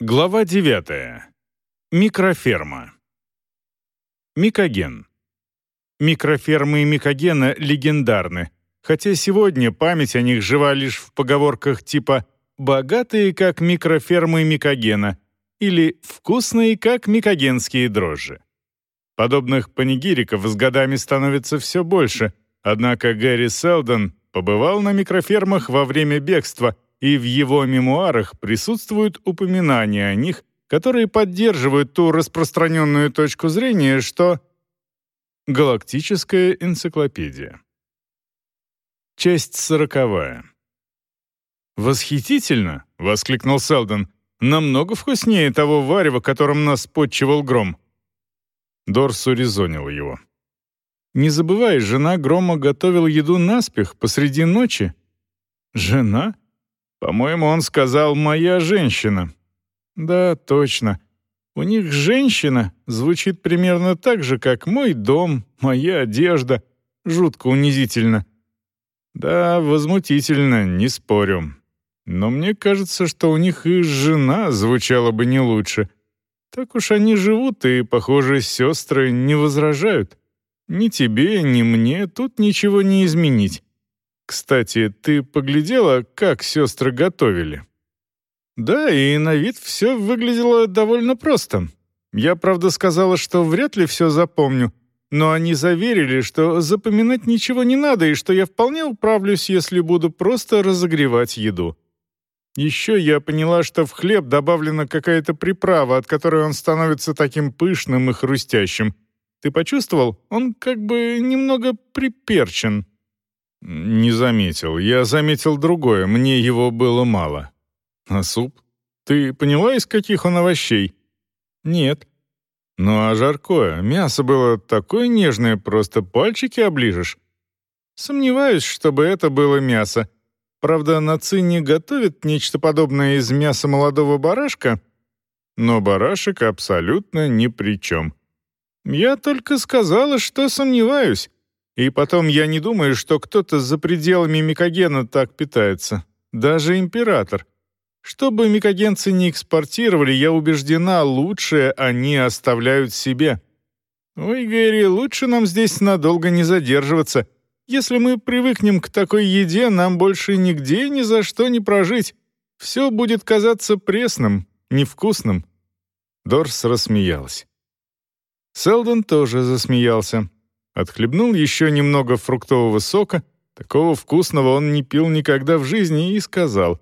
Глава 9. Микроферма. Микоген. Микрофермы и микогена легендарны, хотя сегодня память о них жива лишь в поговорках типа «богатые, как микрофермы микогена» или «вкусные, как микогенские дрожжи». Подобных панигириков с годами становится все больше, однако Гэри Селдон побывал на микрофермах во время бегства – и в его мемуарах присутствуют упоминания о них, которые поддерживают ту распространенную точку зрения, что Галактическая энциклопедия. Часть сороковая. «Восхитительно!» — воскликнул Селдон. «Намного вкуснее того варева, которым нас подчевал Гром». Дорс урезонил его. «Не забывай, жена Грома готовила еду наспех посреди ночи». «Жена?» По-моему, он сказал «моя женщина». Да, точно. У них «женщина» звучит примерно так же, как «мой дом», «моя одежда». Жутко унизительно. Да, возмутительно, не спорю. Но мне кажется, что у них и жена звучала бы не лучше. Так уж они живут, и, похоже, сестры не возражают. Ни тебе, ни мне тут ничего не изменить. Кстати, ты поглядела, как сестры готовили? Да, и на вид все выглядело довольно просто. Я, правда, сказала, что вряд ли все запомню, но они заверили, что запоминать ничего не надо и что я вполне управлюсь, если буду просто разогревать еду. Еще я поняла, что в хлеб добавлена какая-то приправа, от которой он становится таким пышным и хрустящим. Ты почувствовал? Он как бы немного приперчен. «Не заметил. Я заметил другое. Мне его было мало». «А суп? Ты поняла, из каких он овощей?» «Нет». «Ну а жаркое? Мясо было такое нежное, просто пальчики оближешь». «Сомневаюсь, чтобы это было мясо. Правда, на цине готовят нечто подобное из мяса молодого барашка, но барашек абсолютно ни при чем. Я только сказала, что сомневаюсь». И потом, я не думаю, что кто-то за пределами микогена так питается. Даже император. Что бы микогенцы не экспортировали, я убеждена, лучшее они оставляют себе. Ой, Гэри, лучше нам здесь надолго не задерживаться. Если мы привыкнем к такой еде, нам больше нигде ни за что не прожить. Все будет казаться пресным, невкусным». Дорс рассмеялась. Селдон тоже засмеялся. Отхлебнул еще немного фруктового сока, такого вкусного он не пил никогда в жизни, и сказал,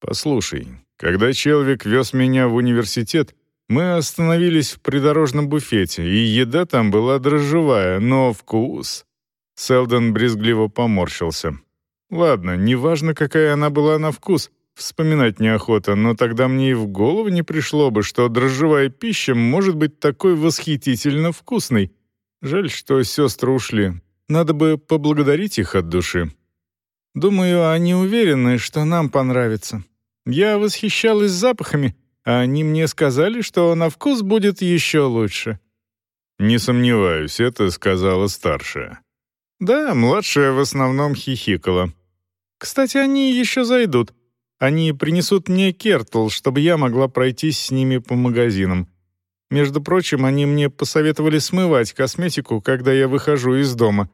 «Послушай, когда человек вез меня в университет, мы остановились в придорожном буфете, и еда там была дрожжевая, но вкус...» Селдон брезгливо поморщился. «Ладно, неважно, какая она была на вкус, вспоминать неохота, но тогда мне и в голову не пришло бы, что дрожжевая пища может быть такой восхитительно вкусной. Жаль, что сестры ушли. Надо бы поблагодарить их от души. Думаю, они уверены, что нам понравится. Я восхищалась запахами, а они мне сказали, что на вкус будет еще лучше. Не сомневаюсь, это сказала старшая. Да, младшая в основном хихикала. Кстати, они еще зайдут. Они принесут мне кертл, чтобы я могла пройтись с ними по магазинам. Между прочим, они мне посоветовали смывать косметику, когда я выхожу из дома.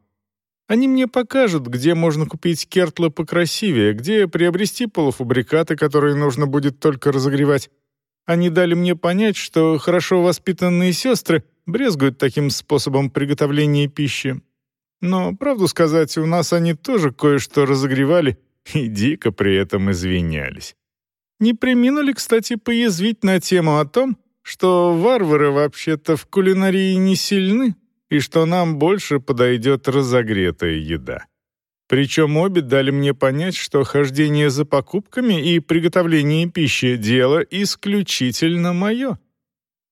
Они мне покажут, где можно купить кертлы покрасивее, где приобрести полуфабрикаты, которые нужно будет только разогревать. Они дали мне понять, что хорошо воспитанные сестры брезгуют таким способом приготовления пищи. Но, правду сказать, у нас они тоже кое-что разогревали и дико при этом извинялись. Не приминули, кстати, поязвить на тему о том, что варвары вообще-то в кулинарии не сильны и что нам больше подойдет разогретая еда. Причем обе дали мне понять, что хождение за покупками и приготовление пищи — дело исключительно мое.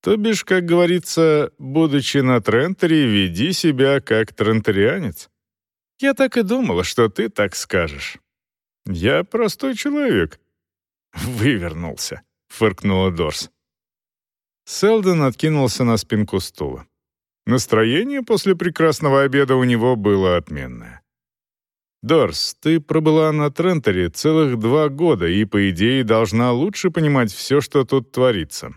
То бишь, как говорится, будучи на Трентере, веди себя как трентерианец. Я так и думала, что ты так скажешь. Я простой человек. Вывернулся, фыркнула Дорс. Селдон откинулся на спинку стула. Настроение после прекрасного обеда у него было отменное. Дорс, ты пробыла на Тренторе целых два года и, по идее, должна лучше понимать все, что тут творится.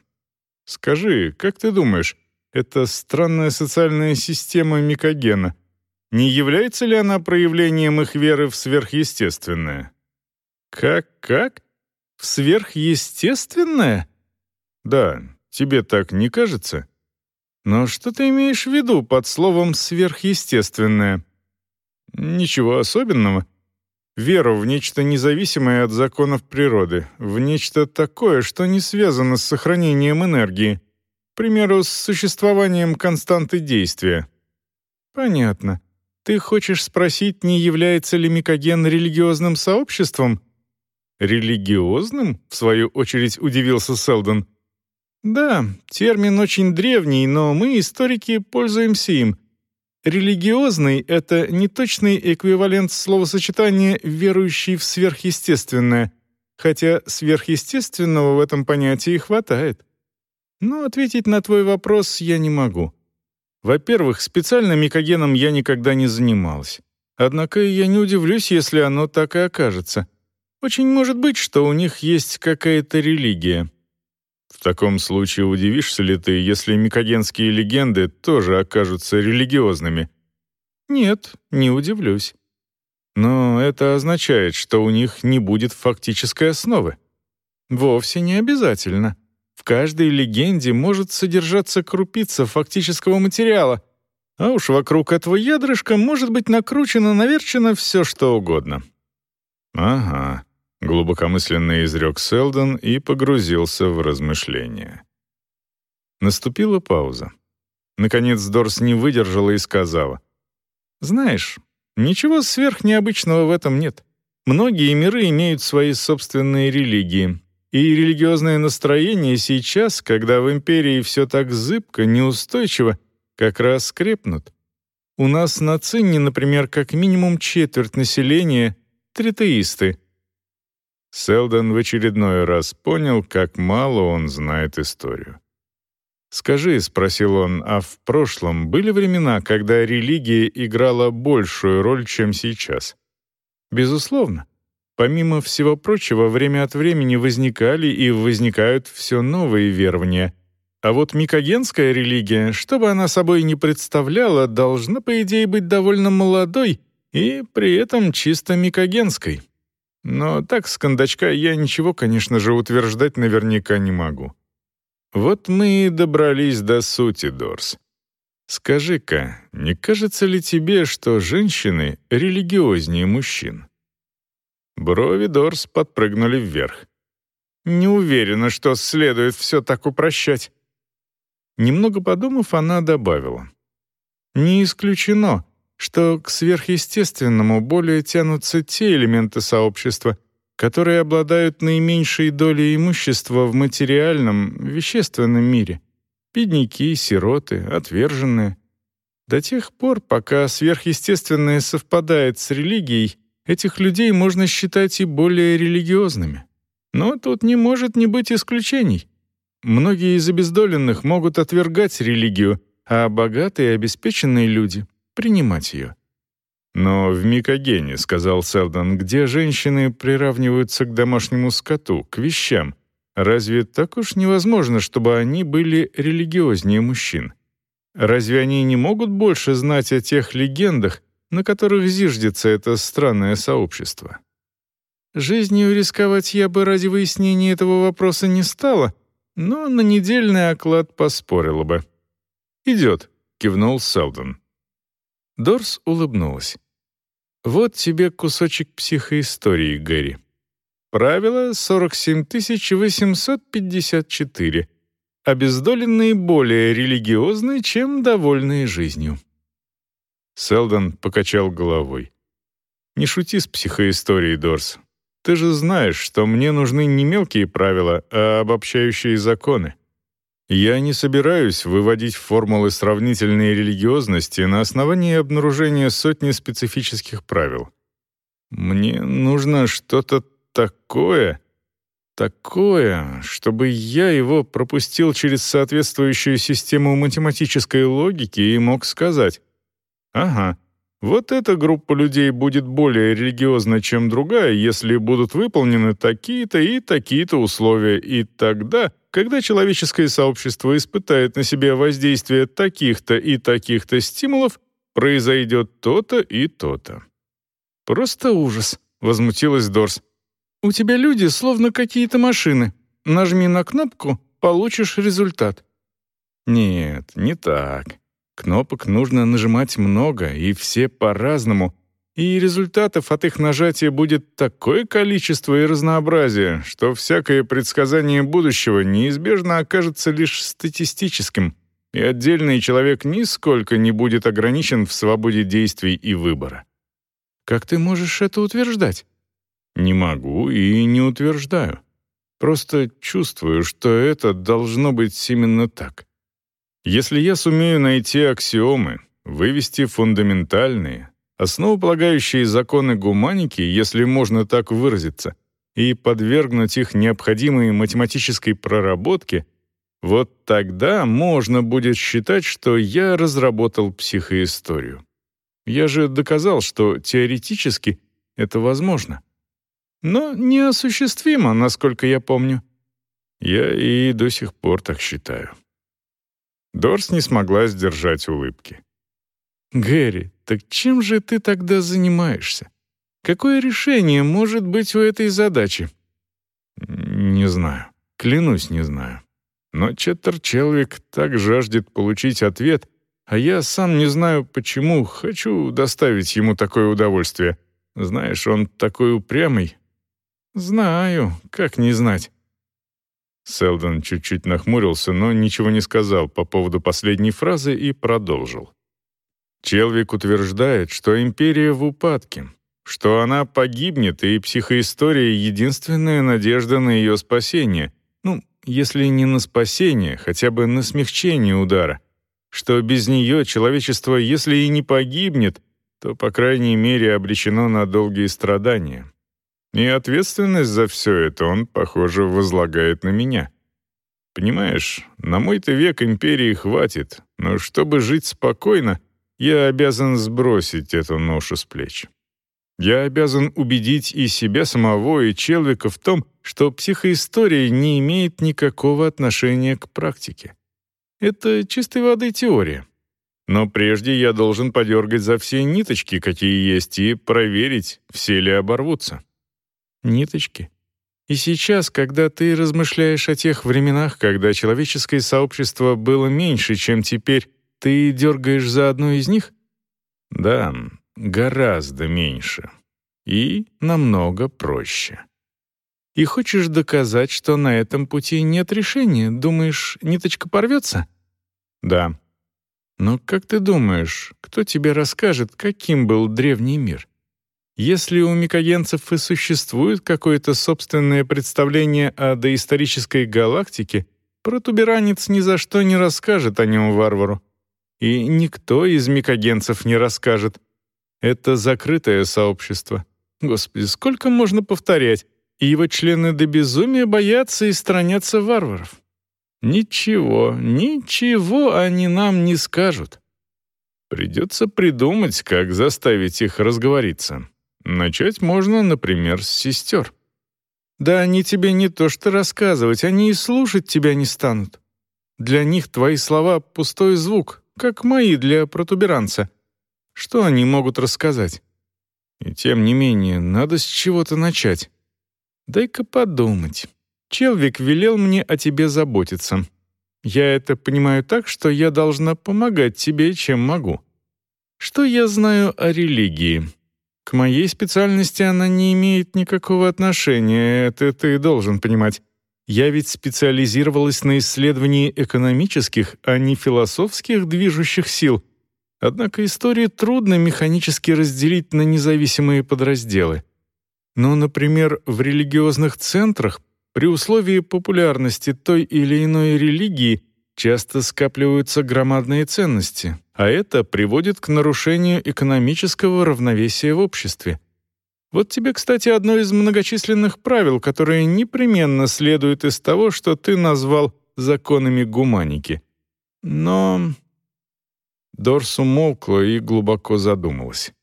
Скажи, как ты думаешь, эта странная социальная система Микогена, не является ли она проявлением их веры в сверхъестественное? Как-как? В сверхъестественное? Да, тебе так не кажется? Но что ты имеешь в виду под словом «сверхъестественное»? Ничего особенного. Веру в нечто независимое от законов природы, в нечто такое, что не связано с сохранением энергии, к примеру, с существованием константы действия. Понятно. Ты хочешь спросить, не является ли Микоген религиозным сообществом? Религиозным? В свою очередь удивился Селдон. Да, термин очень древний, но мы, историки, пользуемся им. Религиозный — это неточный эквивалент словосочетания «верующий в сверхъестественное», хотя сверхъестественного в этом понятии хватает. Но ответить на твой вопрос я не могу. Во-первых, специально микогеном я никогда не занималась. Однако я не удивлюсь, если оно так и окажется. Очень может быть, что у них есть какая-то религия. В таком случае удивишься ли ты, если микогенские легенды тоже окажутся религиозными? Нет, не удивлюсь. Но это означает, что у них не будет фактической основы. Вовсе не обязательно. В каждой легенде может содержаться крупица фактического материала, а уж вокруг этого ядрышка может быть накручено-наверчено все, что угодно. «Ага», — глубокомысленно изрек Селдон и погрузился в размышления. Наступила пауза. Наконец Дорс не выдержала и сказала. «Знаешь, ничего сверхнеобычного в этом нет. Многие миры имеют свои собственные религии, и религиозное настроение сейчас, когда в империи все так зыбко, неустойчиво, как раз скрепнут. У нас на Цинне, например, как минимум четверть населения — тритеисты. Селдон в очередной раз понял, как мало он знает историю. «Скажи», — спросил он, — «а в прошлом были времена, когда религия играла большую роль, чем сейчас?» «Безусловно. Помимо всего прочего, время от времени возникали и возникают все новые верования. А вот микогенская религия, что бы она собой не представляла, должна, по идее, быть довольно молодой и при этом чисто микогенской. Но так с кондачка я ничего, конечно же, утверждать наверняка не могу. Вот мы и добрались до сути, Дорс. Скажи-ка, не кажется ли тебе, что женщины религиознее мужчин? Брови Дорс подпрыгнули вверх. «Не уверена, что следует все так упрощать». Немного подумав, она добавила. «Не исключено, что к сверхъестественному более тянутся те элементы сообщества, которые обладают наименьшей долей имущества в материальном, вещественном мире. Бедняки, сироты, отверженные. До тех пор, пока сверхъестественное совпадает с религией, Этих людей можно считать и более религиозными. Но тут не может не быть исключений. Многие из обездоленных могут отвергать религию, а богатые и обеспеченные люди — принимать ее. «Но в Микогене, — сказал Селдон, — где женщины приравниваются к домашнему скоту, к вещам, разве так уж невозможно, чтобы они были религиознее мужчин? Разве они не могут больше знать о тех легендах, на которых зиждется это странное сообщество. Жизнью рисковать я бы ради выяснения этого вопроса не стала, но на недельный оклад поспорила бы. «Идет», — кивнул Селдон. Дорс улыбнулась. «Вот тебе кусочек психоистории, Гэри. Правило 47854. Обездоленные более религиозны, чем довольные жизнью». Селдон покачал головой. «Не шути с психоисторией, Дорс. Ты же знаешь, что мне нужны не мелкие правила, а обобщающие законы. Я не собираюсь выводить формулы сравнительной религиозности на основании обнаружения сотни специфических правил. Мне нужно что-то такое, такое, чтобы я его пропустил через соответствующую систему математической логики и мог сказать, Ага, Вот эта группа людей будет более религиозна, чем другая, если будут выполнены такие-то и такие-то условия, и тогда, когда человеческое сообщество испытает на себе воздействие таких-то и таких-то стимулов, произойдет то-то и то-то. «Просто ужас», — возмутилась Дорс. «У тебя люди словно какие-то машины. Нажми на кнопку, получишь результат». «Нет, не так. Кнопок нужно нажимать много, и все по-разному, и результатов от их нажатия будет такое количество и разнообразие, что всякое предсказание будущего неизбежно окажется лишь статистическим, и отдельный человек нисколько не будет ограничен в свободе действий и выбора. Как ты можешь это утверждать? Не могу и не утверждаю. Просто чувствую, что это должно быть именно так. Если я сумею найти аксиомы, вывести фундаментальные, основополагающие законы гуманики, если можно так выразиться, и подвергнуть их необходимой математической проработке, вот тогда можно будет считать, что я разработал психоисторию. Я же доказал, что теоретически это возможно. Но неосуществимо, насколько я помню. Я и до сих пор так считаю. Дорс не смогла сдержать улыбки. «Гэри, так чем же ты тогда занимаешься? Какое решение может быть у этой задачи?» «Не знаю. Клянусь, не знаю. Но Четтер Челвик так жаждет получить ответ, а я сам не знаю, почему хочу доставить ему такое удовольствие. Знаешь, он такой упрямый». «Знаю, как не знать. Селдон чуть-чуть нахмурился, но ничего не сказал по поводу последней фразы и продолжил. Челвик утверждает, что империя в упадке, что она погибнет, и психоистория — единственная надежда на ее спасение. Ну, если не на спасение, хотя бы на смягчение удара. Что без нее человечество, если и не погибнет, то, по крайней мере, обречено на долгие страдания. И ответственность за все это он, похоже, возлагает на меня. Понимаешь, на мой-то век империи хватит, но чтобы жить спокойно, я обязан сбросить эту ношу с плеч. Я обязан убедить и себя самого, и человека в том, что психоистория не имеет никакого отношения к практике. Это чистой воды теория. Но прежде я должен подергать за все ниточки, какие есть, и проверить, все ли оборвутся ниточки. И сейчас, когда ты размышляешь о тех временах, когда человеческое сообщество было меньше, чем теперь, ты дергаешь за одну из них? Да, гораздо меньше. И намного проще. И хочешь доказать, что на этом пути нет решения? Думаешь, ниточка порвется? Да. Но как ты думаешь, кто тебе расскажет, каким был древний мир? Если у микогенцев и существует какое-то собственное представление о доисторической галактике, протуберанец ни за что не расскажет о нем варвару. И никто из микогенцев не расскажет. Это закрытое сообщество. Господи, сколько можно повторять? И его члены до безумия боятся и сторонятся варваров. Ничего, ничего они нам не скажут. Придется придумать, как заставить их разговориться. Начать можно, например, с сестер. Да они тебе не то что рассказывать, они и слушать тебя не станут. Для них твои слова — пустой звук, как мои для протуберанца. Что они могут рассказать? И тем не менее, надо с чего-то начать. Дай-ка подумать. Челвик велел мне о тебе заботиться. Я это понимаю так, что я должна помогать тебе, чем могу. Что я знаю о религии? К моей специальности она не имеет никакого отношения, это ты должен понимать. Я ведь специализировалась на исследовании экономических, а не философских движущих сил. Однако истории трудно механически разделить на независимые подразделы. Но, например, в религиозных центрах при условии популярности той или иной религии часто скапливаются громадные ценности, а это приводит к нарушению экономического равновесия в обществе. Вот тебе, кстати, одно из многочисленных правил, которое непременно следует из того, что ты назвал законами гуманики. Но... Дорс умолкла и глубоко задумалась.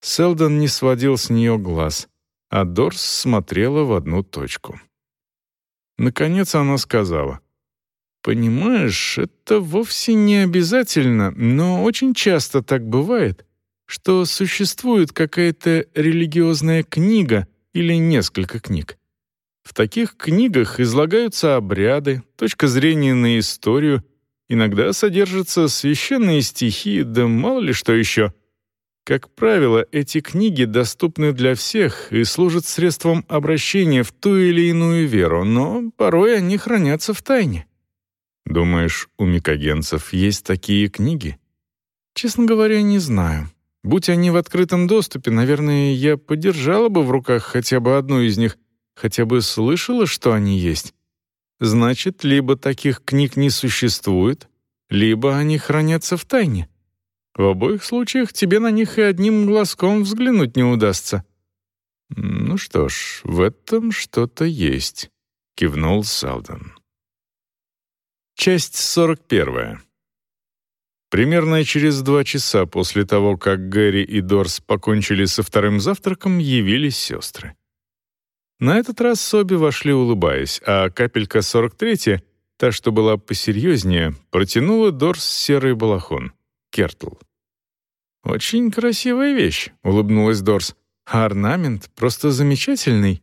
Селдон не сводил с нее глаз, а Дорс смотрела в одну точку. Наконец она сказала, «Понимаешь, это вовсе не обязательно, но очень часто так бывает, что существует какая-то религиозная книга или несколько книг. В таких книгах излагаются обряды, точка зрения на историю, иногда содержатся священные стихи, да мало ли что еще. Как правило, эти книги доступны для всех и служат средством обращения в ту или иную веру, но порой они хранятся в тайне. Думаешь, у микогенцев есть такие книги? Честно говоря, не знаю. Будь они в открытом доступе, наверное, я подержала бы в руках хотя бы одну из них, хотя бы слышала, что они есть. Значит, либо таких книг не существует, либо они хранятся в тайне. В обоих случаях тебе на них и одним глазком взглянуть не удастся. «Ну что ж, в этом что-то есть», — кивнул Салден. Часть сорок первая. Примерно через два часа после того, как Гэри и Дорс покончили со вторым завтраком, явились сестры. На этот раз обе вошли улыбаясь, а капелька 43-я, та, что была посерьезнее, протянула Дорс серый балахон. Кертл. «Очень красивая вещь», — улыбнулась Дорс. «А орнамент просто замечательный».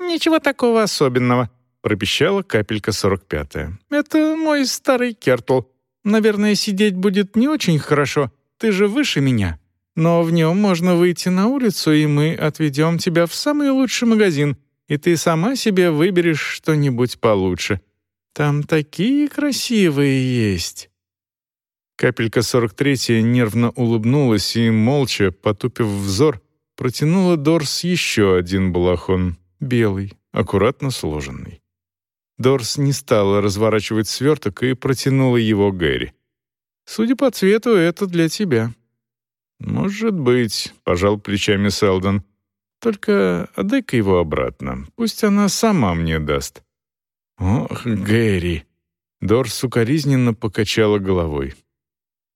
«Ничего такого особенного», — пропищала капелька 45-я. «Это мой старый Кертл. Наверное, сидеть будет не очень хорошо. Ты же выше меня. Но в нем можно выйти на улицу, и мы отведем тебя в самый лучший магазин, и ты сама себе выберешь что-нибудь получше. Там такие красивые есть». Капелька 43-я нервно улыбнулась и, молча, потупив взор, протянула Дорс еще один балахон, белый, аккуратно сложенный. Дорс не стала разворачивать сверток и протянула его Гэри. «Судя по цвету, это для тебя». «Может быть», — пожал плечами Селдон. «Только отдай-ка его обратно. Пусть она сама мне даст». «Ох, Гэри!» Дорс укоризненно покачала головой.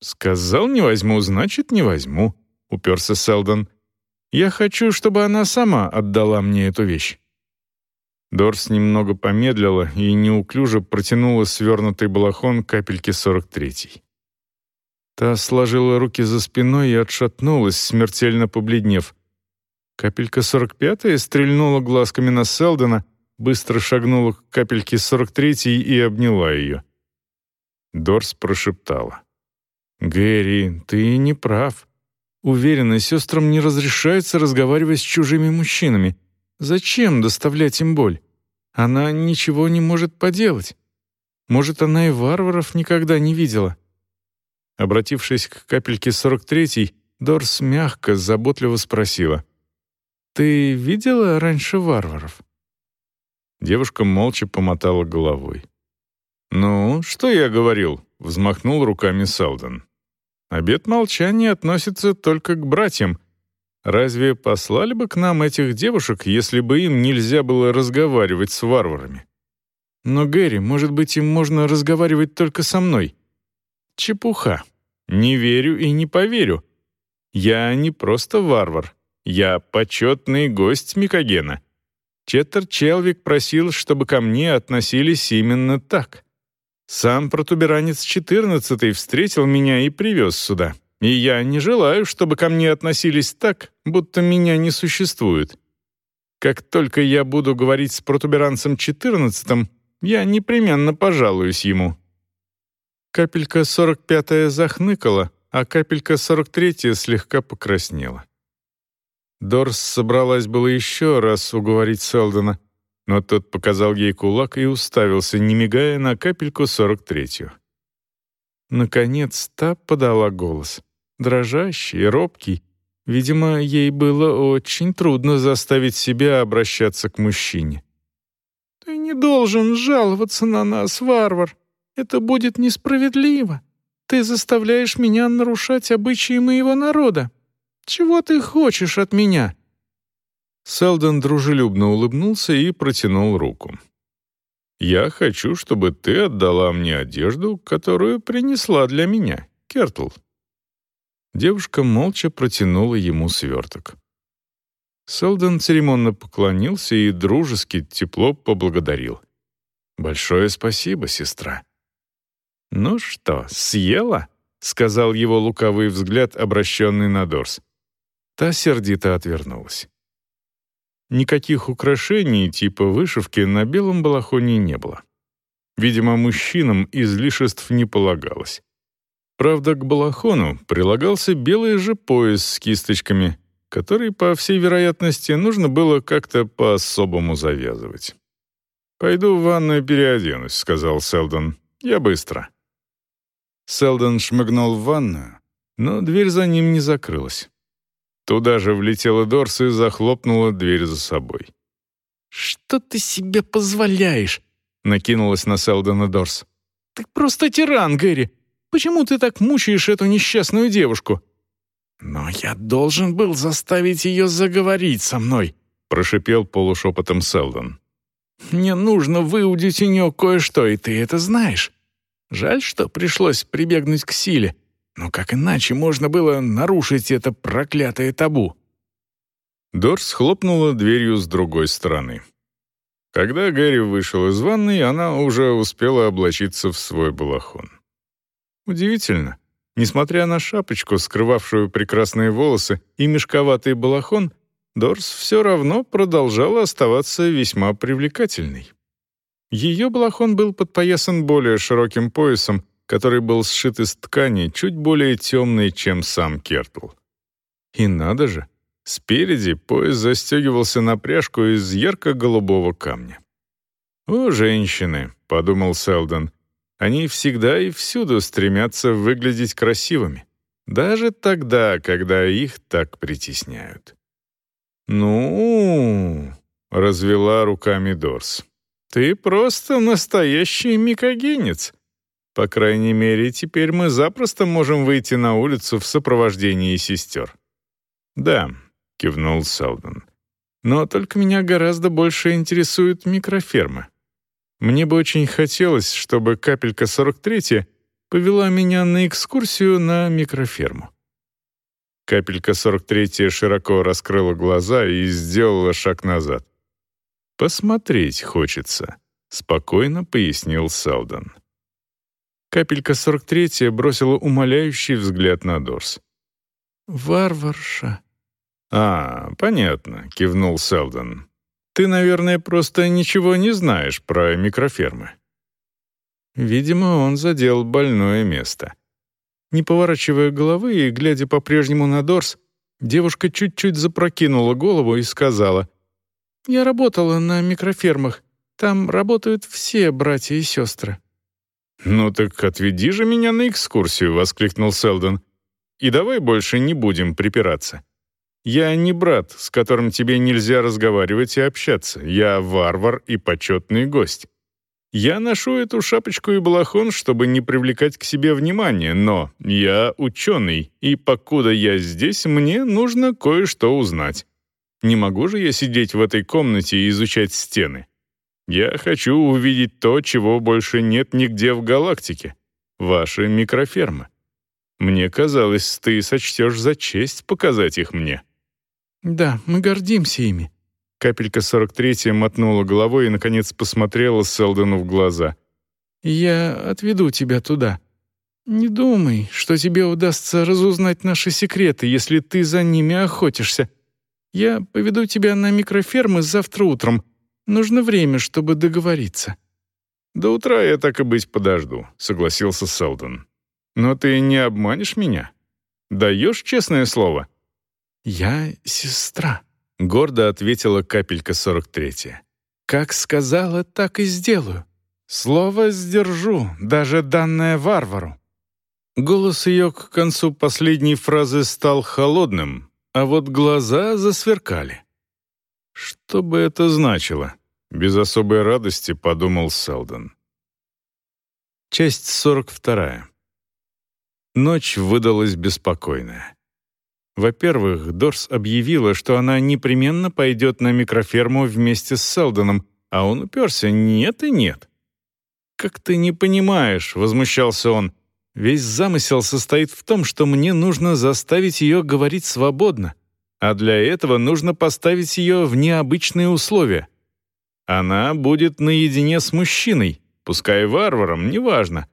«Сказал, не возьму, значит, не возьму», — уперся Селдон. «Я хочу, чтобы она сама отдала мне эту вещь». Дорс немного помедлила и неуклюже протянула свернутый балахон капельки 43-й. Та сложила руки за спиной и отшатнулась, смертельно побледнев. Капелька 45-я стрельнула глазками на Селдона, быстро шагнула к капельке 43-й и обняла ее. Дорс прошептала. «Гэри, ты не прав. Уверена, сестрам не разрешается разговаривать с чужими мужчинами. Зачем доставлять им боль? Она ничего не может поделать. Может, она и варваров никогда не видела». Обратившись к капельке 43-й, Дорс мягко, заботливо спросила. «Ты видела раньше варваров?» Девушка молча помотала головой. «Ну, что я говорил?» — взмахнул руками Салден. «Обет молчания относится только к братьям. Разве послали бы к нам этих девушек, если бы им нельзя было разговаривать с варварами? Но, Гэри, может быть, им можно разговаривать только со мной?» Чепуха. Не верю и не поверю. Я не просто варвар. Я почетный гость Микогена. Четтер Челвик просил, чтобы ко мне относились именно так. Сам протуберанец 14 встретил меня и привез сюда. И я не желаю, чтобы ко мне относились так, будто меня не существует. Как только я буду говорить с протуберанцем 14 я непременно пожалуюсь ему. Капелька 45-я захныкала, а капелька 43-я слегка покраснела. Дорс собралась было еще раз уговорить Селдона, но тот показал ей кулак и уставился, не мигая, на капельку 43-ю. Наконец та подала голос, дрожащий, робкий. Видимо, ей было очень трудно заставить себя обращаться к мужчине. «Ты не должен жаловаться на нас, варвар!» Это будет несправедливо. Ты заставляешь меня нарушать обычаи моего народа. Чего ты хочешь от меня?» Селдон дружелюбно улыбнулся и протянул руку. «Я хочу, чтобы ты отдала мне одежду, которую принесла для меня, Кертл». Девушка молча протянула ему сверток. Селдон церемонно поклонился и дружески тепло поблагодарил. «Большое спасибо, сестра». «Ну что, съела?» — сказал его лукавый взгляд, обращенный на Дорс. Та сердито отвернулась. Никаких украшений типа вышивки на белом балахоне не было. Видимо, мужчинам излишеств не полагалось. Правда, к балахону прилагался белый же пояс с кисточками, который, по всей вероятности, нужно было как-то по-особому завязывать. «Пойду в ванную переоденусь», — сказал Селдон. «Я быстро». Селдон шмыгнул в ванную, но дверь за ним не закрылась. Туда же влетела Дорс и захлопнула дверь за собой. «Что ты себе позволяешь?» — накинулась на Селдона Дорс. «Ты просто тиран, Гэри. Почему ты так мучаешь эту несчастную девушку?» «Но я должен был заставить ее заговорить со мной», — прошипел полушепотом Селдон. «Мне нужно выудить у нее кое-что, и ты это знаешь. Жаль, что пришлось прибегнуть к силе, но как иначе можно было нарушить это проклятое табу?» Дорс хлопнула дверью с другой стороны. Когда Гэри вышел из ванной, она уже успела облачиться в свой балахон. Удивительно. Несмотря на шапочку, скрывавшую прекрасные волосы, и мешковатый балахон, Дорс все равно продолжала оставаться весьма привлекательной. Ее балахон был подпоясан более широким поясом, который был сшит из ткани чуть более темной, чем сам Кертл. И надо же, спереди пояс застегивался на пряжку из ярко-голубого камня. «О, женщины!» — подумал Селдон. Они всегда и всюду стремятся выглядеть красивыми, даже тогда, когда их так притесняют. «Ну...» — развела руками Дорс. «Ты просто настоящий микогенец. По крайней мере, теперь мы запросто можем выйти на улицу в сопровождении сестер». «Да», — кивнул Селдон. «Но только меня гораздо больше интересуют микрофермы. Мне бы очень хотелось, чтобы капелька 43 повела меня на экскурсию на микроферму. Капелька 43 широко раскрыла глаза и сделала шаг назад. «Посмотреть хочется», — спокойно пояснил Селдон. Капелька 43 бросила умоляющий взгляд на Дорс. «Варварша». «А, понятно», — кивнул Селдон. Ты, наверное, просто ничего не знаешь про микрофермы». Видимо, он задел больное место. Не поворачивая головы и глядя по-прежнему на Дорс, девушка чуть-чуть запрокинула голову и сказала, «Я работала на микрофермах. Там работают все братья и сестры». «Ну так отведи же меня на экскурсию», — воскликнул Селдон. «И давай больше не будем припираться. Я не брат, с которым тебе нельзя разговаривать и общаться. Я варвар и почетный гость. Я ношу эту шапочку и балахон, чтобы не привлекать к себе внимания, но я ученый, и покуда я здесь, мне нужно кое-что узнать. Не могу же я сидеть в этой комнате и изучать стены. Я хочу увидеть то, чего больше нет нигде в галактике. Ваши микрофермы. Мне казалось, ты сочтешь за честь показать их мне. «Да, мы гордимся ими». Капелька 43 мотнула головой и, наконец, посмотрела Селдону в глаза. «Я отведу тебя туда. Не думай, что тебе удастся разузнать наши секреты, если ты за ними охотишься. Я поведу тебя на микрофермы завтра утром. Нужно время, чтобы договориться». «До утра я так и быть подожду», — согласился Селдон. «Но ты не обманешь меня? Даешь честное слово?» «Я сестра», — гордо ответила капелька 43. «Как сказала, так и сделаю. Слово сдержу, даже данное варвару». Голос ее к концу последней фразы стал холодным, а вот глаза засверкали. «Что бы это значило?» — без особой радости подумал Селдон. Часть 42. Ночь выдалась беспокойная. Во-первых, Дорс объявила, что она непременно пойдет на микроферму вместе с Селдоном, а он уперся «нет и нет». «Как ты не понимаешь», — возмущался он, Весь замысел состоит в том, что мне нужно заставить ее говорить свободно, а для этого нужно поставить ее в необычные условия. Она будет наедине с мужчиной, пускай варваром, неважно.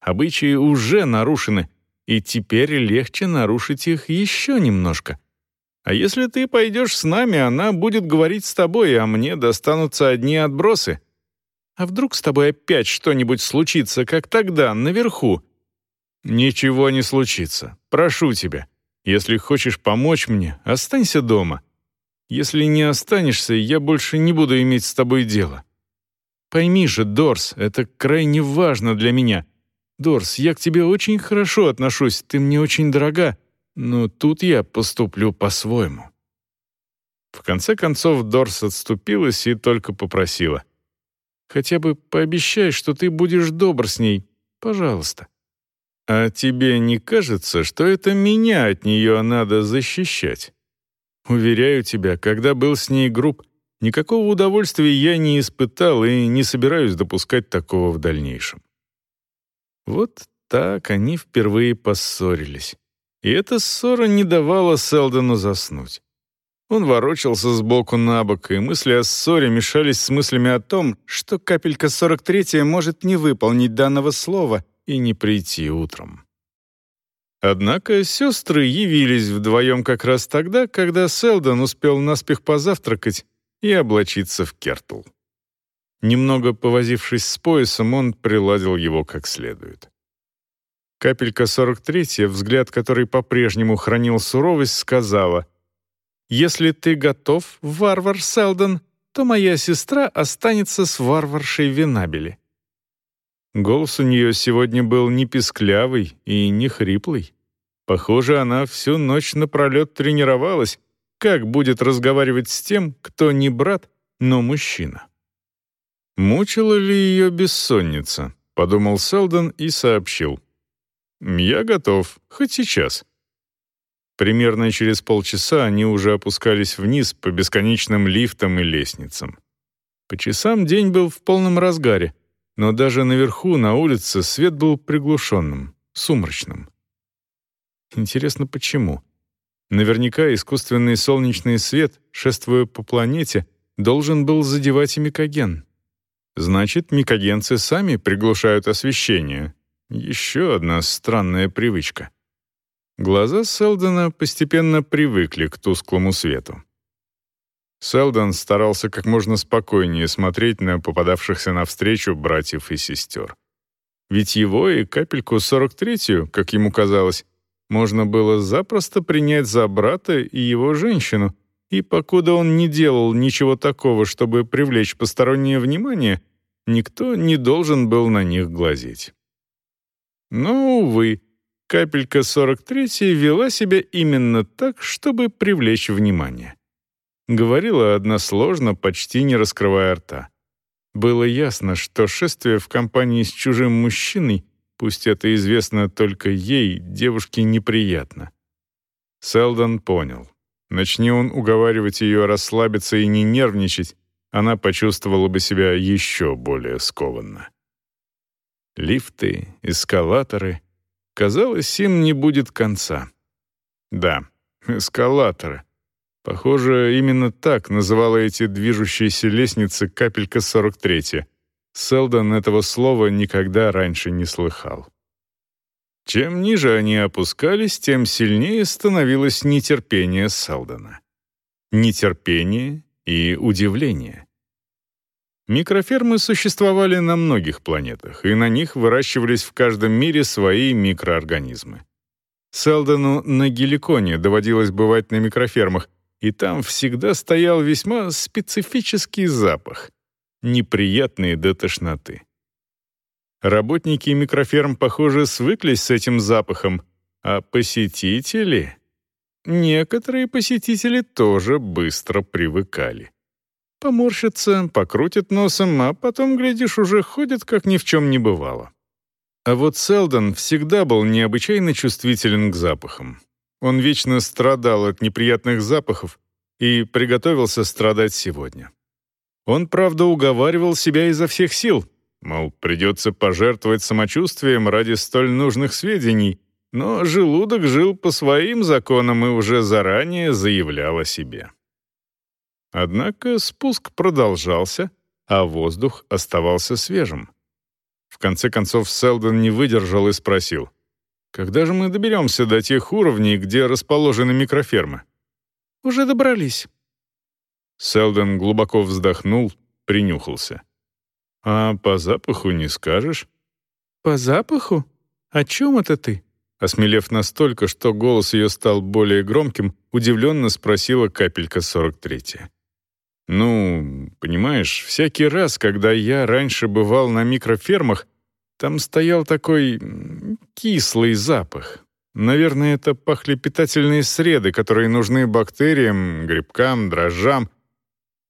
Обычаи уже нарушены, и теперь легче нарушить их еще немножко. А если ты пойдешь с нами, она будет говорить с тобой, а мне достанутся одни отбросы. А вдруг с тобой опять что-нибудь случится, как тогда, наверху? Ничего не случится. Прошу тебя. Если хочешь помочь мне, останься дома. Если не останешься, я больше не буду иметь с тобой дело. Пойми же, Дорс, это крайне важно для меня. Дорс, я к тебе очень хорошо отношусь, ты мне очень дорога, но тут я поступлю по-своему». В конце концов Дорс отступилась и только попросила. «Хотя бы пообещай, что ты будешь добр с ней, пожалуйста». «А тебе не кажется, что это меня от нее надо защищать?» «Уверяю тебя, когда был с ней груб, никакого удовольствия я не испытал и не собираюсь допускать такого в дальнейшем». Вот так они впервые поссорились. И эта ссора не давала Селдону заснуть. Он ворочался сбоку на бок, и мысли о ссоре мешались с мыслями о том, что капелька 43 может не выполнить данного слова и не прийти утром. Однако сестры явились вдвоем как раз тогда, когда Селдон успел наспех позавтракать и облачиться в кертл. Немного повозившись с поясом, он приладил его как следует. Капелька 43, взгляд которой по-прежнему хранил суровость, сказала, «Если ты готов, варвар Селдон, то моя сестра останется с варваршей Винабели». Голос у нее сегодня был не писклявый и не хриплый. Похоже, она всю ночь напролет тренировалась, как будет разговаривать с тем, кто не брат, но мужчина. Мучила ли ее бессонница? Подумал Селдон и сообщил. «Я готов, хоть сейчас». Примерно через полчаса они уже опускались вниз по бесконечным лифтам и лестницам. По часам день был в полном разгаре, но даже наверху, на улице, свет был приглушенным, сумрачным. Интересно, почему? Наверняка искусственный солнечный свет, шествуя по планете, должен был задевать и микоген. Значит, микогенцы сами приглушают освещение, еще одна странная привычка. Глаза Селдона постепенно привыкли к тусклому свету. Селдон старался как можно спокойнее смотреть на попадавшихся навстречу братьев и сестер. Ведь его и капельку 43-ю, как ему казалось, можно было запросто принять за брата и его женщину, и покуда он не делал ничего такого, чтобы привлечь постороннее внимание, никто не должен был на них глазеть. Но, увы, капелька 43 вела себя именно так, чтобы привлечь внимание. Говорила односложно, почти не раскрывая рта. Было ясно, что шествие в компании с чужим мужчиной, пусть это известно только ей, девушке неприятно. Селдон понял. Начни он уговаривать ее расслабиться и не нервничать, она почувствовала бы себя еще более скованно. Лифты, эскалаторы. Казалось, им не будет конца. Да, эскалаторы. Похоже, именно так называла эти движущиеся лестницы капелька 43. Селдон этого слова никогда раньше не слыхал. Чем ниже они опускались, тем сильнее становилось нетерпение Селдона. Нетерпение и удивление. Микрофермы существовали на многих планетах, и на них выращивались в каждом мире свои микроорганизмы. Селдону на Геликоне доводилось бывать на микрофермах, и там всегда стоял весьма специфический запах, неприятный до тошноты. Работники микроферм, похоже, свыклись с этим запахом, а посетители... Некоторые посетители тоже быстро привыкали поморщатся, покрутят носом, а потом, глядишь, уже ходят, как ни в чем не бывало. А вот Селдон всегда был необычайно чувствителен к запахам. Он вечно страдал от неприятных запахов и приготовился страдать сегодня. Он, правда, уговаривал себя изо всех сил. Мол, придется пожертвовать самочувствием ради столь нужных сведений, но желудок жил по своим законам и уже заранее заявлял о себе. Однако спуск продолжался, а воздух оставался свежим. В конце концов Селдон не выдержал и спросил, «Когда же мы доберемся до тех уровней, где расположены микрофермы?» «Уже добрались». Селдон глубоко вздохнул, принюхался. «А по запаху не скажешь?» «По запаху? О чем это ты?» Осмелев настолько, что голос ее стал более громким, удивленно спросила капелька 43-я. «Ну, понимаешь, всякий раз, когда я раньше бывал на микрофермах, там стоял такой кислый запах. Наверное, это пахли питательные среды, которые нужны бактериям, грибкам, дрожжам.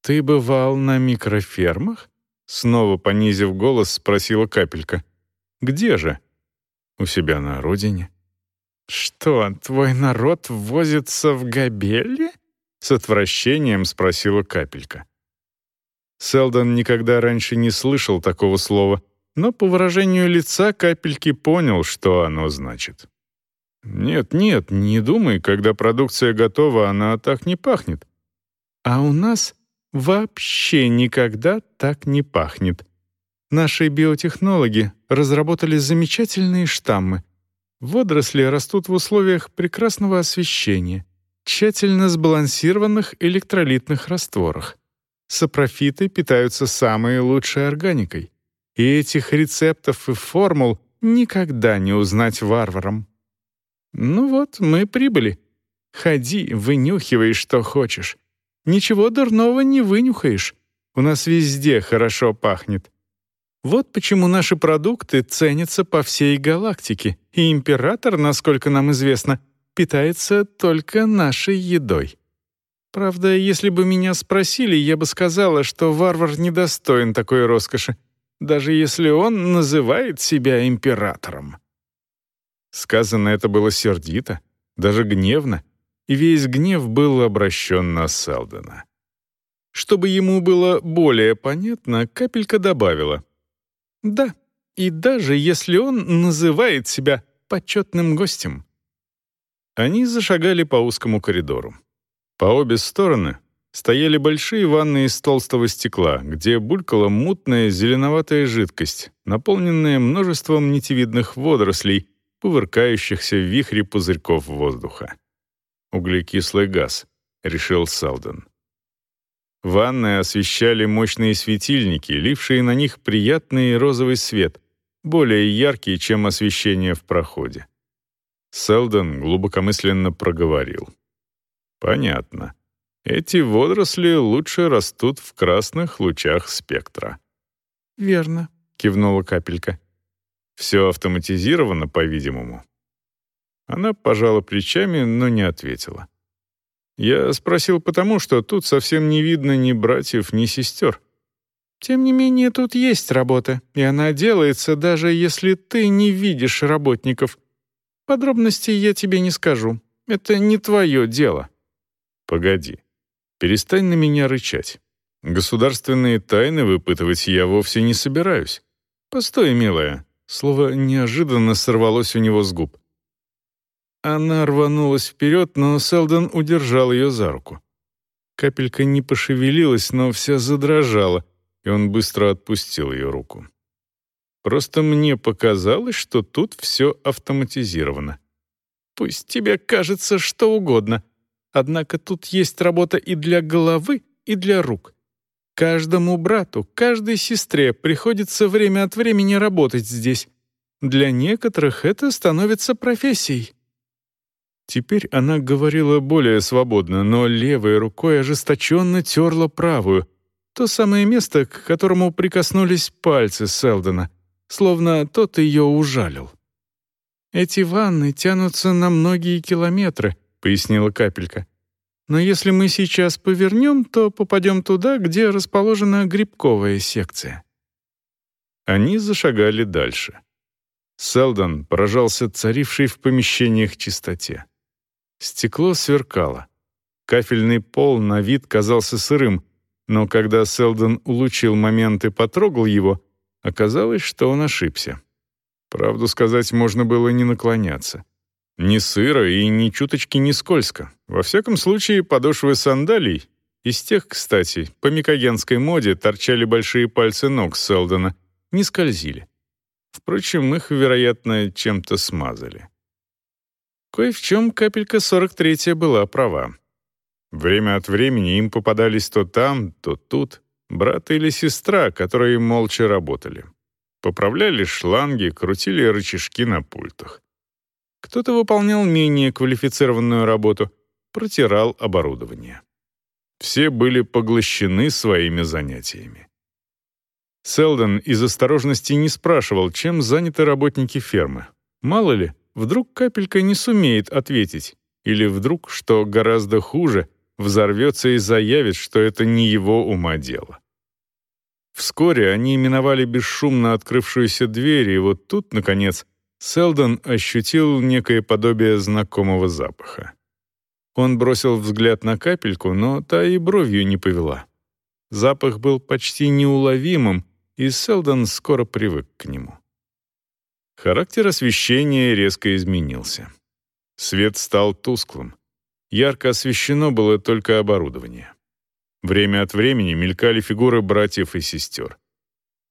Ты бывал на микрофермах? Снова понизив голос, спросила капелька. «Где же?» «У себя на родине». «Что, твой народ возится в Габеле?» С отвращением спросила капелька. Селдон никогда раньше не слышал такого слова, но по выражению лица капельки понял, что оно значит. «Нет, нет, не думай, когда продукция готова, она так не пахнет». «А у нас вообще никогда так не пахнет. Наши биотехнологи разработали замечательные штаммы. Водоросли растут в условиях прекрасного освещения, тщательно сбалансированных электролитных растворах. Сапрофиты питаются самой лучшей органикой. И этих рецептов и формул никогда не узнать варварам. Ну вот, мы прибыли. Ходи, вынюхивай, что хочешь. Ничего дурного не вынюхаешь. У нас везде хорошо пахнет. Вот почему наши продукты ценятся по всей галактике, и император, насколько нам известно, питается только нашей едой. Правда, если бы меня спросили, я бы сказала, что варвар недостоин такой роскоши, даже если он называет себя императором. Сказано это было сердито, даже гневно, весь гнев был обращен на Селдена. Чтобы ему было более понятно, капелька добавила. «Да, и даже если он называет себя почетным гостем». Они зашагали по узкому коридору. По обе стороны стояли большие ванны из толстого стекла, где булькала мутная зеленоватая жидкость, наполненная множеством нитевидных водорослей, кувыркающихся в вихре пузырьков воздуха углекислый газ», — решил Салден. Ванны освещали мощные светильники, лившие на них приятный розовый свет, более яркий, чем освещение в проходе. Селдон глубокомысленно проговорил. «Понятно. Эти водоросли лучше растут в красных лучах спектра». «Верно», — кивнула капелька. «Все автоматизировано, по-видимому». Она пожала плечами, но не ответила. Я спросил потому, что тут совсем не видно ни братьев, ни сестер. Тем не менее, тут есть работа, и она делается, даже если ты не видишь работников. Подробностей я тебе не скажу. Это не твое дело. Погоди. Перестань на меня рычать. Государственные тайны выпытывать я вовсе не собираюсь. Постой, милая. Слово неожиданно сорвалось у него с губ. Она рванулась вперед, но Селдон удержал ее за руку. Капелька не пошевелилась, но вся задрожала, и он быстро отпустил ее руку. Просто мне показалось, что тут все автоматизировано. Пусть тебе кажется что угодно, однако тут есть работа и для головы, и для рук. Каждому брату, каждой сестре приходится время от времени работать здесь. Для некоторых это становится профессией. Теперь она говорила более свободно, но левой рукой ожесточенно терла правую, то самое место, к которому прикоснулись пальцы Селдона, словно тот ее ужалил. «Эти ванны тянутся на многие километры», — пояснила капелька. «Но если мы сейчас повернем, то попадем туда, где расположена грибковая секция». Они зашагали дальше. Селдон поражался царившей в помещениях чистоте. Стекло сверкало. Кафельный пол на вид казался сырым, но когда Селдон улучил момент и потрогал его, Оказалось, что он ошибся. Правду сказать, можно было не наклоняться. Не сыро и ни чуточки не скользко. Во всяком случае, подошвы сандалий, из тех, кстати, по микогенской моде торчали большие пальцы ног Селдона, не скользили. Впрочем, их, вероятно, чем-то смазали. Кое в чем капелька 43 была права. Время от времени им попадались то там, то тут брат или сестра, которые молча работали. Поправляли шланги, крутили рычажки на пультах. Кто-то выполнял менее квалифицированную работу, протирал оборудование. Все были поглощены своими занятиями. Селдон из осторожности не спрашивал, чем заняты работники фермы. Мало ли, Вдруг капелька не сумеет ответить, или вдруг, что гораздо хуже, взорвется и заявит, что это не его ума дело. Вскоре они миновали бесшумно открывшуюся дверь, и вот тут, наконец, Селдон ощутил некое подобие знакомого запаха. Он бросил взгляд на капельку, но та и бровью не повела. Запах был почти неуловимым, и Селдон скоро привык к нему. Характер освещения резко изменился. Свет стал тусклым. Ярко освещено было только оборудование. Время от времени мелькали фигуры братьев и сестер.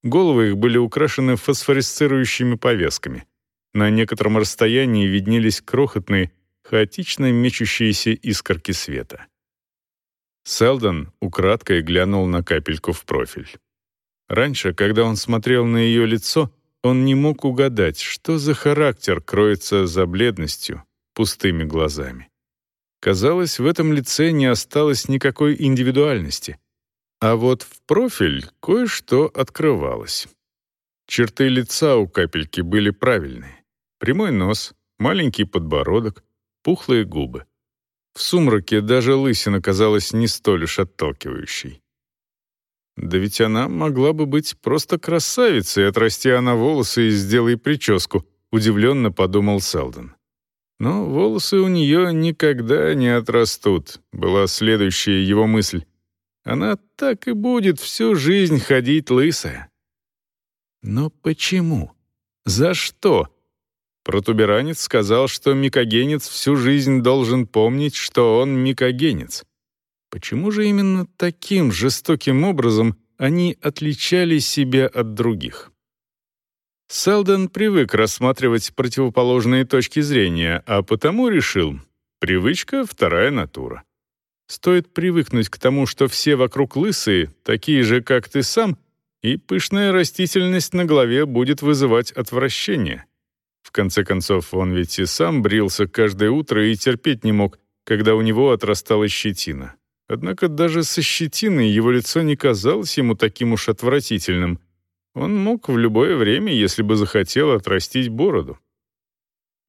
Головы их были украшены фосфоресцирующими повесками. На некотором расстоянии виднелись крохотные, хаотично мечущиеся искорки света. Селдон украдкой глянул на капельку в профиль. Раньше, когда он смотрел на ее лицо, он не мог угадать, что за характер кроется за бледностью, пустыми глазами. Казалось, в этом лице не осталось никакой индивидуальности. А вот в профиль кое-что открывалось. Черты лица у капельки были правильные. Прямой нос, маленький подбородок, пухлые губы. В сумраке даже лысина казалась не столь уж отталкивающей. Да ведь она могла бы быть просто красавицей, отрасти она волосы и сделай прическу, удивленно подумал Селдон. Но волосы у нее никогда не отрастут, была следующая его мысль. Она так и будет всю жизнь ходить лысая. Но почему? За что? Протуберанец сказал, что микогенец всю жизнь должен помнить, что он микогенец. Почему же именно таким жестоким образом они отличали себя от других? Селдон привык рассматривать противоположные точки зрения, а потому решил — привычка — вторая натура. Стоит привыкнуть к тому, что все вокруг лысые, такие же, как ты сам, и пышная растительность на голове будет вызывать отвращение. В конце концов, он ведь и сам брился каждое утро и терпеть не мог, когда у него отрастала щетина. Однако даже со щетиной его лицо не казалось ему таким уж отвратительным. Он мог в любое время, если бы захотел, отрастить бороду.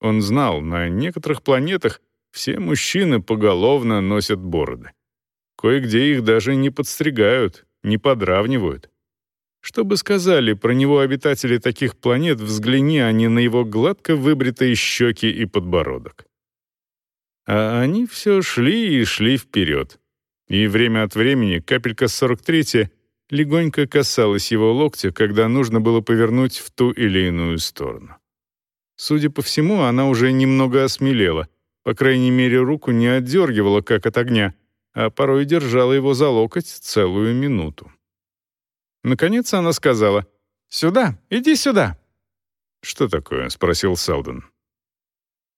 Он знал, на некоторых планетах все мужчины поголовно носят бороды. Кое-где их даже не подстригают, не подравнивают. Что бы сказали про него обитатели таких планет, взгляни они на его гладко выбритые щеки и подбородок. А они все шли и шли вперед. И время от времени капелька 43 легонько касалась его локтя, когда нужно было повернуть в ту или иную сторону. Судя по всему, она уже немного осмелела, по крайней мере, руку не отдергивала, как от огня, а порой держала его за локоть целую минуту. Наконец она сказала «Сюда, иди сюда». «Что такое?» — спросил Селдон.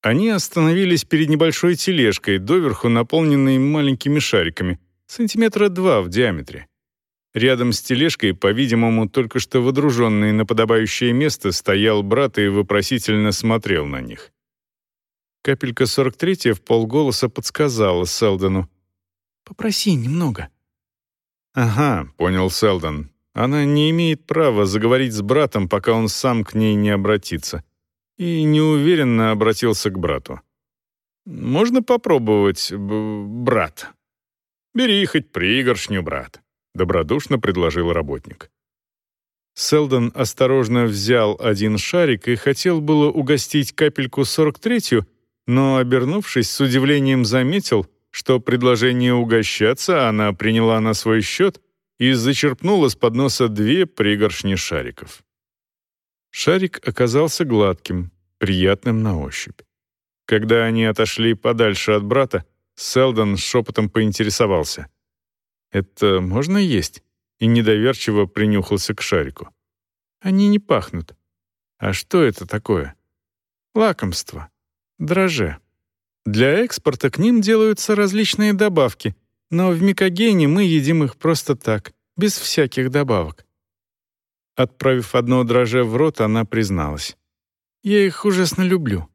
Они остановились перед небольшой тележкой, доверху наполненной маленькими шариками, сантиметра два в диаметре. Рядом с тележкой, по-видимому, только что водруженный на подобающее место, стоял брат и вопросительно смотрел на них. Капелька 43 в полголоса подсказала Селдону. «Попроси немного». «Ага», — понял Селдон. «Она не имеет права заговорить с братом, пока он сам к ней не обратится и неуверенно обратился к брату. «Можно попробовать, брат?» «Бери хоть пригоршню, брат», — добродушно предложил работник. Селдон осторожно взял один шарик и хотел было угостить капельку 43-ю, но, обернувшись, с удивлением заметил, что предложение угощаться она приняла на свой счет и зачерпнула с подноса две пригоршни шариков. Шарик оказался гладким, приятным на ощупь. Когда они отошли подальше от брата, Селдон шепотом поинтересовался. «Это можно есть?» и недоверчиво принюхался к шарику. «Они не пахнут. А что это такое?» «Лакомство. Дроже. Для экспорта к ним делаются различные добавки, но в Микогене мы едим их просто так, без всяких добавок. Отправив одно дроже в рот, она призналась. «Я их ужасно люблю».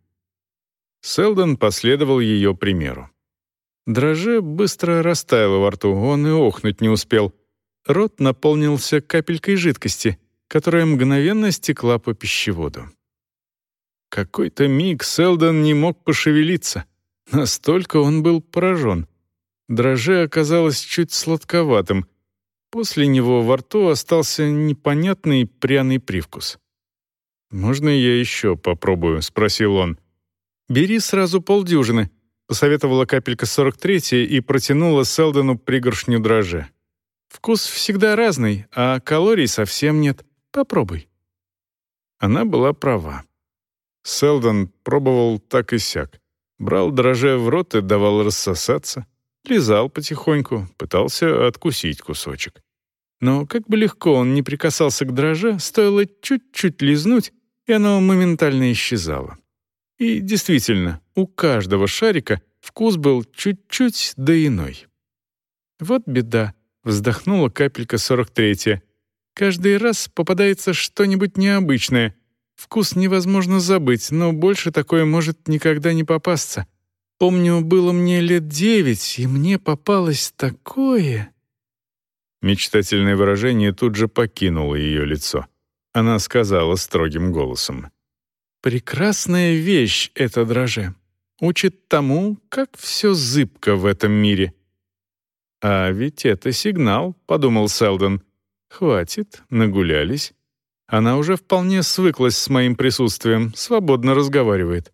Селдон последовал ее примеру. Дроже быстро растаяло во рту, он и охнуть не успел. Рот наполнился капелькой жидкости, которая мгновенно стекла по пищеводу. Какой-то миг Селдон не мог пошевелиться. Настолько он был поражен. Дроже оказалось чуть сладковатым, После него во рту остался непонятный пряный привкус. «Можно я еще попробую?» — спросил он. «Бери сразу полдюжины», — посоветовала капелька 43 и протянула Селдону пригоршню дрожжи. «Вкус всегда разный, а калорий совсем нет. Попробуй». Она была права. Селдон пробовал так и сяк. Брал дрожжи в рот и давал рассосаться. Лизал потихоньку, пытался откусить кусочек. Но как бы легко он не прикасался к дроже, стоило чуть-чуть лизнуть, и оно моментально исчезало. И действительно, у каждого шарика вкус был чуть-чуть да иной. «Вот беда», — вздохнула капелька 43-я. «Каждый раз попадается что-нибудь необычное. Вкус невозможно забыть, но больше такое может никогда не попасться. Помню, было мне лет девять, и мне попалось такое...» Мечтательное выражение тут же покинуло ее лицо. Она сказала строгим голосом. «Прекрасная вещь это дроже. Учит тому, как все зыбко в этом мире». «А ведь это сигнал», — подумал Селдон. «Хватит, нагулялись. Она уже вполне свыклась с моим присутствием, свободно разговаривает.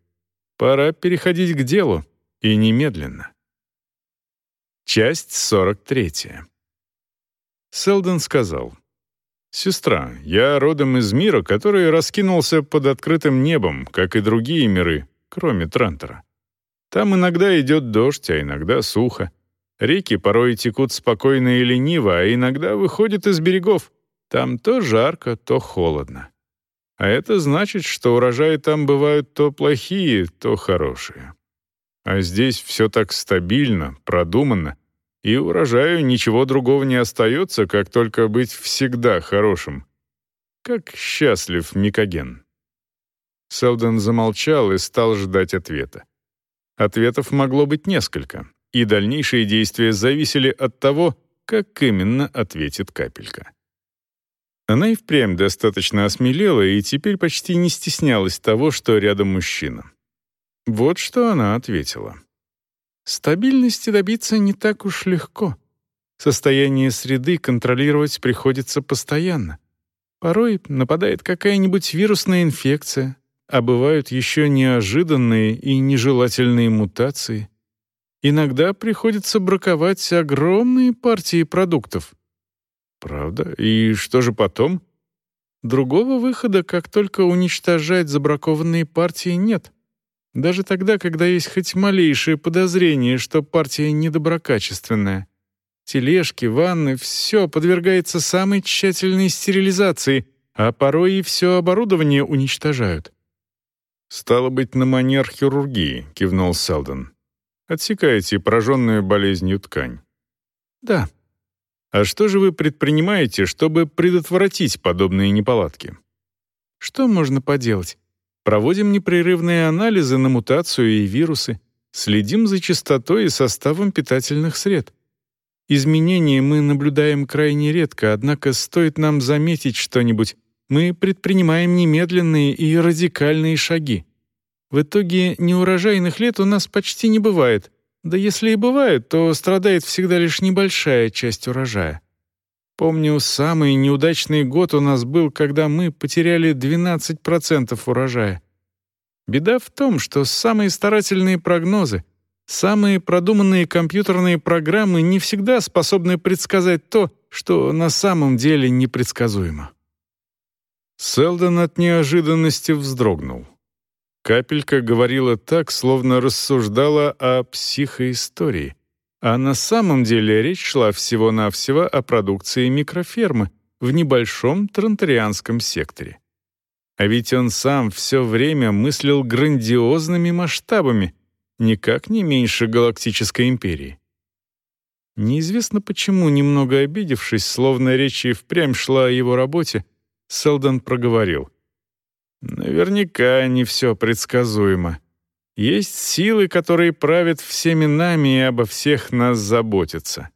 Пора переходить к делу. И немедленно. Часть 43. Селдон сказал. «Сестра, я родом из мира, который раскинулся под открытым небом, как и другие миры, кроме Трантора. Там иногда идет дождь, а иногда сухо. Реки порой текут спокойно и лениво, а иногда выходят из берегов. Там то жарко, то холодно. А это значит, что урожаи там бывают то плохие, то хорошие. А здесь все так стабильно, продуманно, и урожаю ничего другого не остается, как только быть всегда хорошим. Как счастлив Микоген. Селдон замолчал и стал ждать ответа. Ответов могло быть несколько, и дальнейшие действия зависели от того, как именно ответит капелька. Она и впрямь достаточно осмелела и теперь почти не стеснялась того, что рядом мужчина. Вот что она ответила. Стабильности добиться не так уж легко. Состояние среды контролировать приходится постоянно. Порой нападает какая-нибудь вирусная инфекция, а бывают еще неожиданные и нежелательные мутации. Иногда приходится браковать огромные партии продуктов. Правда? И что же потом? Другого выхода, как только уничтожать забракованные партии, нет. Даже тогда, когда есть хоть малейшее подозрение, что партия недоброкачественная. Тележки, ванны — все подвергается самой тщательной стерилизации, а порой и все оборудование уничтожают. «Стало быть, на манер хирургии», — кивнул Селдон. «Отсекаете пораженную болезнью ткань». «Да». «А что же вы предпринимаете, чтобы предотвратить подобные неполадки?» «Что можно поделать? Проводим непрерывные анализы на мутацию и вирусы, следим за частотой и составом питательных сред. Изменения мы наблюдаем крайне редко, однако стоит нам заметить что-нибудь, мы предпринимаем немедленные и радикальные шаги. В итоге неурожайных лет у нас почти не бывает, да если и бывает, то страдает всегда лишь небольшая часть урожая. Помню, самый неудачный год у нас был, когда мы потеряли 12% урожая. Беда в том, что самые старательные прогнозы, самые продуманные компьютерные программы не всегда способны предсказать то, что на самом деле непредсказуемо. Селдон от неожиданности вздрогнул. Капелька говорила так, словно рассуждала о психоистории. А на самом деле речь шла всего-навсего о продукции микрофермы в небольшом тронтарианском секторе. А ведь он сам все время мыслил грандиозными масштабами, никак не меньше Галактической империи. Неизвестно почему, немного обидевшись, словно речь и впрямь шла о его работе, Селдон проговорил. «Наверняка не все предсказуемо. Есть силы, которые правят всеми нами и обо всех нас заботятся».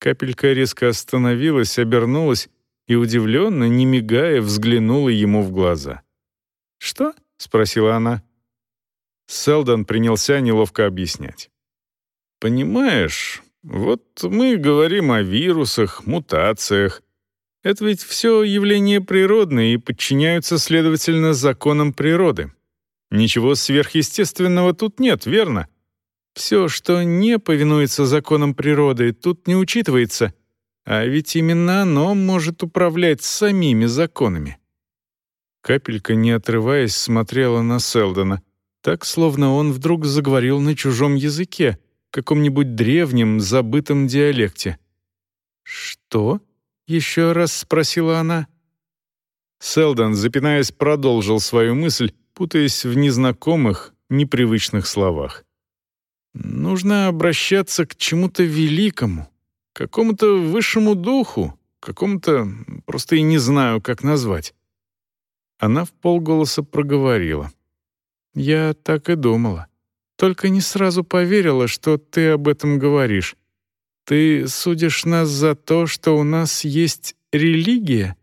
Капелька резко остановилась, обернулась и, удивленно, не мигая, взглянула ему в глаза. «Что?» — спросила она. Селдон принялся неловко объяснять. «Понимаешь, вот мы говорим о вирусах, мутациях. Это ведь все явления природные и подчиняются, следовательно, законам природы. Ничего сверхъестественного тут нет, верно? Все, что не повинуется законам природы, тут не учитывается, а ведь именно оно может управлять самими законами. Капелька, не отрываясь, смотрела на Селдона, так, словно он вдруг заговорил на чужом языке, каком-нибудь древнем, забытом диалекте. «Что?» — еще раз спросила она. Селдон, запинаясь, продолжил свою мысль, путаясь в незнакомых, непривычных словах. «Нужно обращаться к чему-то великому, какому-то высшему духу, какому-то... просто и не знаю, как назвать». Она в полголоса проговорила. «Я так и думала. Только не сразу поверила, что ты об этом говоришь. Ты судишь нас за то, что у нас есть религия?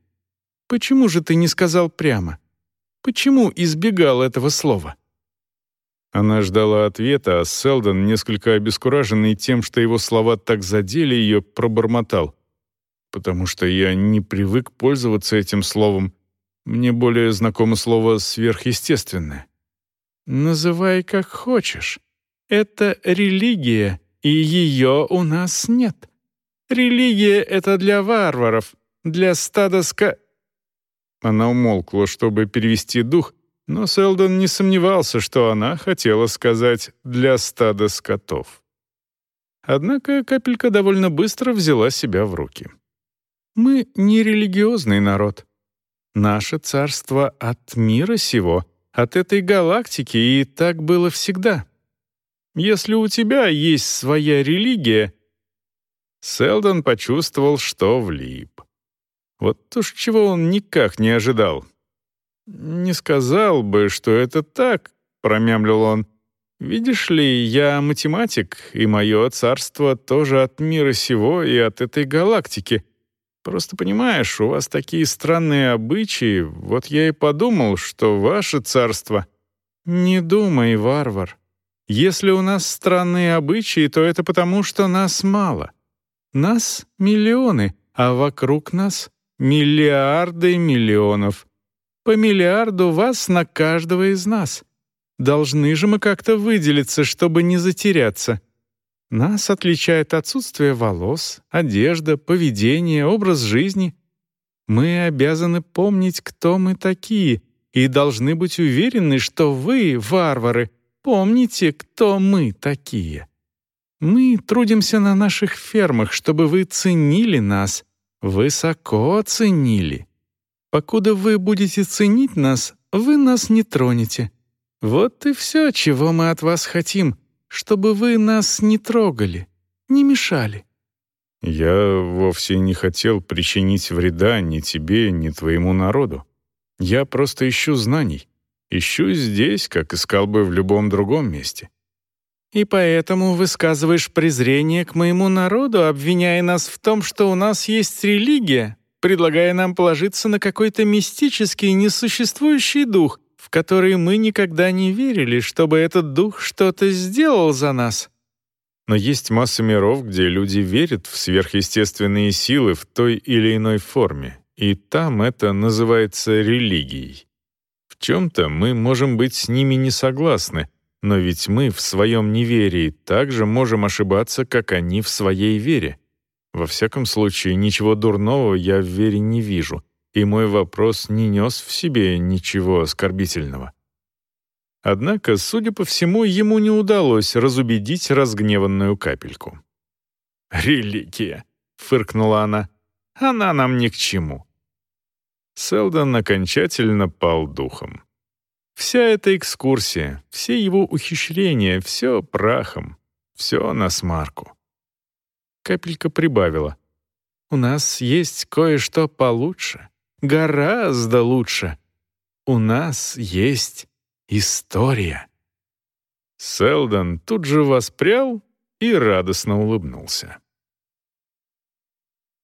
Почему же ты не сказал прямо? Почему избегал этого слова?» Она ждала ответа, а Селдон, несколько обескураженный тем, что его слова так задели ее, пробормотал. «Потому что я не привык пользоваться этим словом. Мне более знакомо слово «сверхъестественное». «Называй как хочешь. Это религия, и ее у нас нет. Религия — это для варваров, для стада ска...» Она умолкла, чтобы перевести дух, но Селдон не сомневался, что она хотела сказать «для стада скотов». Однако капелька довольно быстро взяла себя в руки. «Мы не религиозный народ. Наше царство от мира сего, от этой галактики, и так было всегда. Если у тебя есть своя религия...» Селдон почувствовал, что влип. Вот уж чего он никак не ожидал. «Не сказал бы, что это так», — промямлил он. «Видишь ли, я математик, и мое царство тоже от мира сего и от этой галактики. Просто понимаешь, у вас такие странные обычаи, вот я и подумал, что ваше царство...» «Не думай, варвар. Если у нас странные обычаи, то это потому, что нас мало. Нас миллионы, а вокруг нас Миллиарды миллионов. По миллиарду вас на каждого из нас. Должны же мы как-то выделиться, чтобы не затеряться. Нас отличает отсутствие волос, одежда, поведение, образ жизни. Мы обязаны помнить, кто мы такие, и должны быть уверены, что вы, варвары, помните, кто мы такие. Мы трудимся на наших фермах, чтобы вы ценили нас — Высоко ценили. Покуда вы будете ценить нас, вы нас не тронете. Вот и все, чего мы от вас хотим, чтобы вы нас не трогали, не мешали». «Я вовсе не хотел причинить вреда ни тебе, ни твоему народу. Я просто ищу знаний. Ищу здесь, как искал бы в любом другом месте. И поэтому высказываешь презрение к моему народу, обвиняя нас в том, что у нас есть религия, предлагая нам положиться на какой-то мистический, несуществующий дух, в который мы никогда не верили, чтобы этот дух что-то сделал за нас. Но есть масса миров, где люди верят в сверхъестественные силы в той или иной форме, и там это называется религией. В чем-то мы можем быть с ними не согласны, но ведь мы в своем неверии также можем ошибаться, как они в своей вере. Во всяком случае, ничего дурного я в вере не вижу. и мой вопрос не нес в себе ничего оскорбительного. Однако, судя по всему, ему не удалось разубедить разгневанную капельку. «Религия», — фыркнула она, — «она нам ни к чему». Селдон окончательно пал духом. Вся эта экскурсия, все его ухищрения, все прахом, все на смарку. Капелька прибавила. «У нас есть кое-что получше, гораздо лучше. У нас есть история». Селдон тут же воспрял и радостно улыбнулся.